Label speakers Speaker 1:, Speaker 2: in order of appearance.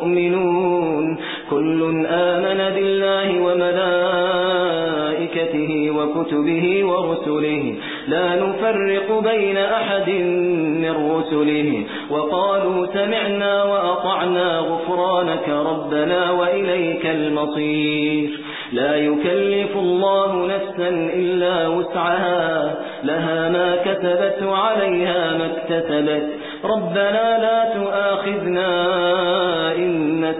Speaker 1: ربه والمؤمنون كل آمن بالله وملائكته وكتبه ورسله. لا نفرق بين أحد من رسله. وقالوا سمعنا وأطعنا غفرانك ربنا وإليك المصير. لا يكلف الله نفسا إلا وسعها. لها ما كتبت وعليها ما اكتسبت. ربنا لا تؤاخذنا